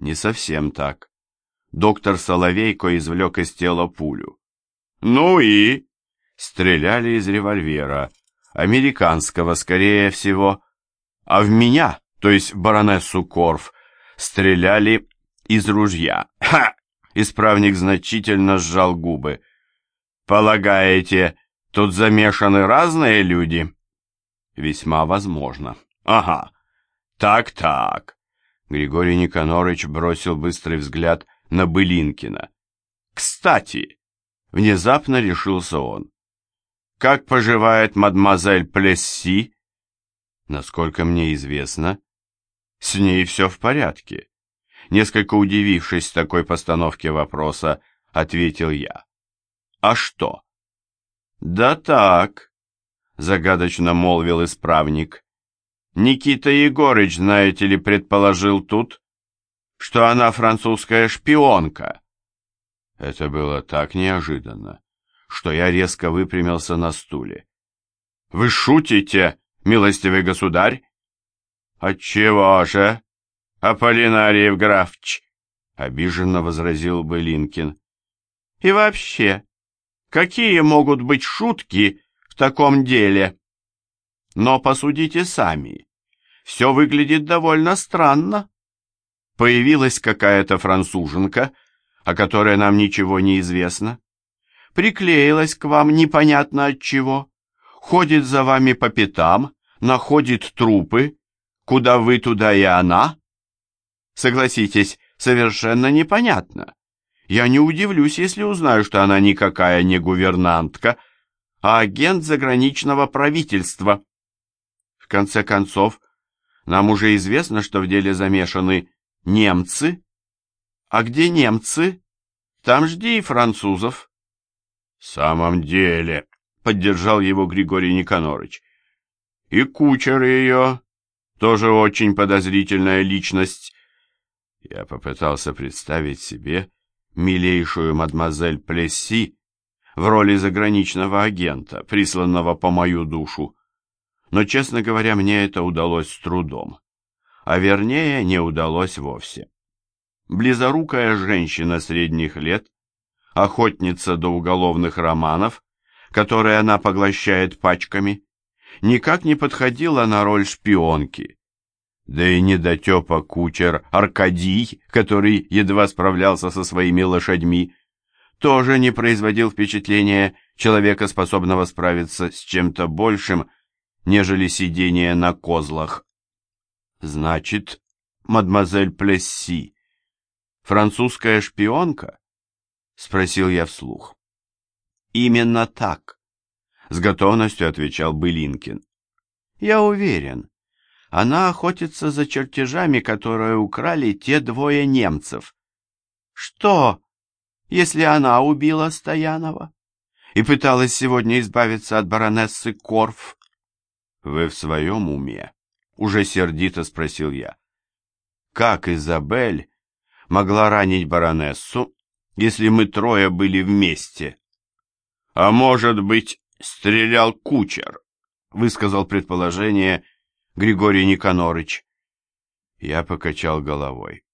Не совсем так. Доктор Соловейко извлек из тела пулю. Ну и? Стреляли из револьвера. Американского, скорее всего. А в меня, то есть баронессу Корф, стреляли из ружья. Ха! Исправник значительно сжал губы. Полагаете, тут замешаны разные люди? Весьма возможно. Ага. Так-так. Григорий Никонорович бросил быстрый взгляд на Былинкина. Кстати, внезапно решился он. Как поживает мадемуазель Плесси? Насколько мне известно, с ней все в порядке. Несколько удивившись такой постановке вопроса, ответил я. А что? Да так, загадочно молвил исправник. Никита Егорыч, знаете ли, предположил тут, что она французская шпионка. Это было так неожиданно, что я резко выпрямился на стуле. Вы шутите, милостивый государь? Отчего же? Аполлинариев графч, обиженно возразил Былинкин. И вообще, какие могут быть шутки в таком деле? Но посудите сами. Все выглядит довольно странно. Появилась какая-то француженка, о которой нам ничего не известно. Приклеилась к вам непонятно от чего. Ходит за вами по пятам, находит трупы. Куда вы, туда и она. Согласитесь, совершенно непонятно. Я не удивлюсь, если узнаю, что она никакая не гувернантка, а агент заграничного правительства конце концов, нам уже известно, что в деле замешаны немцы. А где немцы? Там жди и французов. В самом деле, поддержал его Григорий Никонорыч. И кучер ее, тоже очень подозрительная личность. Я попытался представить себе милейшую мадемуазель Плесси в роли заграничного агента, присланного по мою душу но, честно говоря, мне это удалось с трудом. А вернее, не удалось вовсе. Близорукая женщина средних лет, охотница до уголовных романов, которые она поглощает пачками, никак не подходила на роль шпионки. Да и недотепа кучер Аркадий, который едва справлялся со своими лошадьми, тоже не производил впечатления человека, способного справиться с чем-то большим, нежели сидение на козлах. Значит, мадемуазель Плесси, французская шпионка? Спросил я вслух. Именно так, с готовностью отвечал Былинкин. Я уверен, она охотится за чертежами, которые украли те двое немцев. Что, если она убила Стоянова и пыталась сегодня избавиться от баронессы Корф? «Вы в своем уме?» — уже сердито спросил я. «Как Изабель могла ранить баронессу, если мы трое были вместе?» «А может быть, стрелял кучер?» — высказал предположение Григорий Никонорыч. Я покачал головой.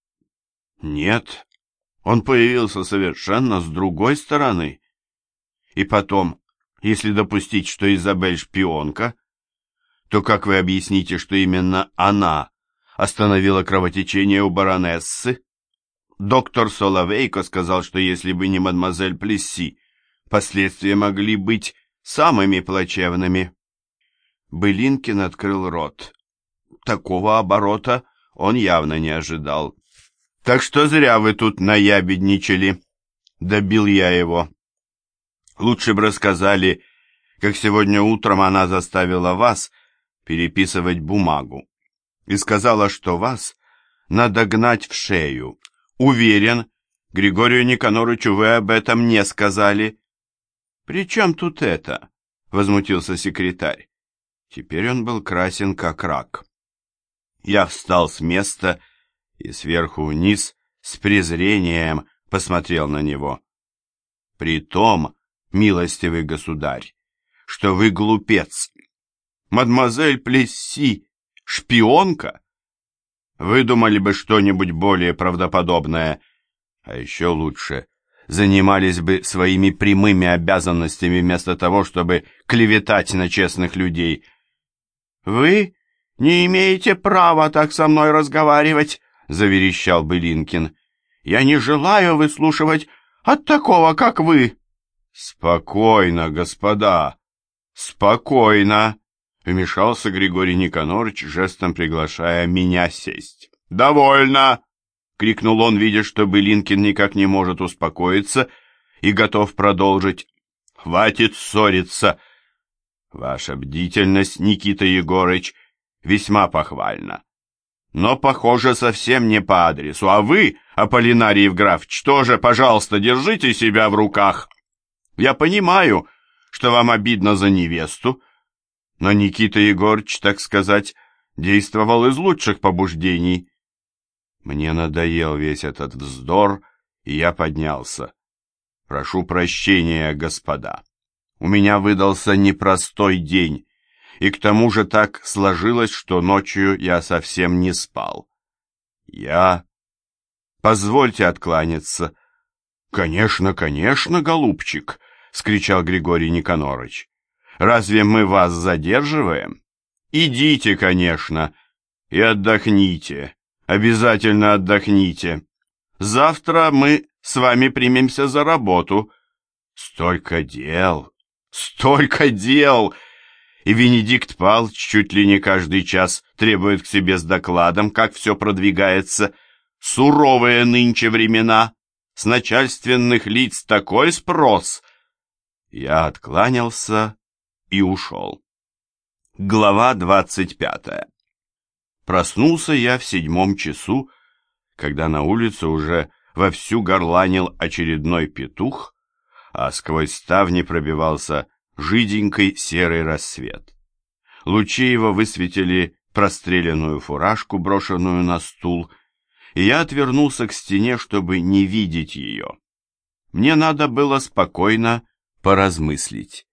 «Нет, он появился совершенно с другой стороны. И потом, если допустить, что Изабель шпионка, то как вы объясните, что именно она остановила кровотечение у баронессы? Доктор Соловейко сказал, что если бы не мадемуазель Плесси, последствия могли быть самыми плачевными. Былинкин открыл рот. Такого оборота он явно не ожидал. «Так что зря вы тут наябедничали», — добил я его. «Лучше бы рассказали, как сегодня утром она заставила вас переписывать бумагу и сказала, что вас надо гнать в шею. Уверен, Григорию Никонорычу вы об этом не сказали. «При чем тут это?» — возмутился секретарь. Теперь он был красен, как рак. Я встал с места и сверху вниз с презрением посмотрел на него. «При том, милостивый государь, что вы глупец, Мадемуазель Плесси, шпионка? выдумали бы что-нибудь более правдоподобное. А еще лучше, занимались бы своими прямыми обязанностями вместо того, чтобы клеветать на честных людей. «Вы не имеете права так со мной разговаривать», — заверещал Былинкин. «Я не желаю выслушивать от такого, как вы». «Спокойно, господа, спокойно», — вмешался Григорий Никонорович, жестом приглашая меня сесть. «Довольно!» — крикнул он, видя, что Былинкин никак не может успокоиться и готов продолжить. «Хватит ссориться!» «Ваша бдительность, Никита Егорыч, весьма похвальна. Но, похоже, совсем не по адресу. А вы, Аполлинарий Евграфович, тоже, пожалуйста, держите себя в руках. Я понимаю, что вам обидно за невесту, но Никита Егорыч, так сказать, действовал из лучших побуждений». Мне надоел весь этот вздор, и я поднялся. Прошу прощения, господа. У меня выдался непростой день, и к тому же так сложилось, что ночью я совсем не спал. Я... Позвольте откланяться. Конечно, конечно, голубчик, — скричал Григорий Никонорыч. Разве мы вас задерживаем? Идите, конечно, и отдохните. Обязательно отдохните. Завтра мы с вами примемся за работу. Столько дел, столько дел! И Венедикт Павлович чуть ли не каждый час требует к себе с докладом, как все продвигается. Суровые нынче времена, с начальственных лиц такой спрос. Я откланялся и ушел. Глава двадцать пятая Проснулся я в седьмом часу, когда на улице уже вовсю горланил очередной петух, а сквозь ставни пробивался жиденький серый рассвет. Лучи его высветили простреленную фуражку, брошенную на стул, и я отвернулся к стене, чтобы не видеть ее. Мне надо было спокойно поразмыслить.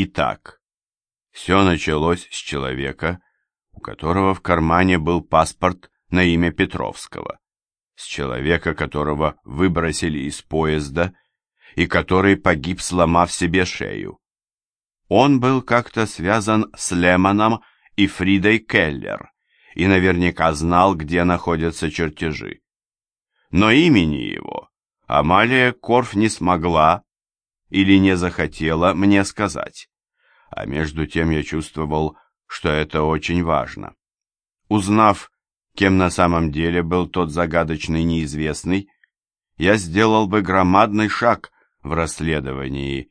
Итак, все началось с человека, у которого в кармане был паспорт на имя Петровского, с человека, которого выбросили из поезда и который погиб, сломав себе шею. Он был как-то связан с Лемоном и Фридой Келлер и наверняка знал, где находятся чертежи. Но имени его Амалия Корф не смогла или не захотела мне сказать, а между тем я чувствовал, что это очень важно. Узнав, кем на самом деле был тот загадочный неизвестный, я сделал бы громадный шаг в расследовании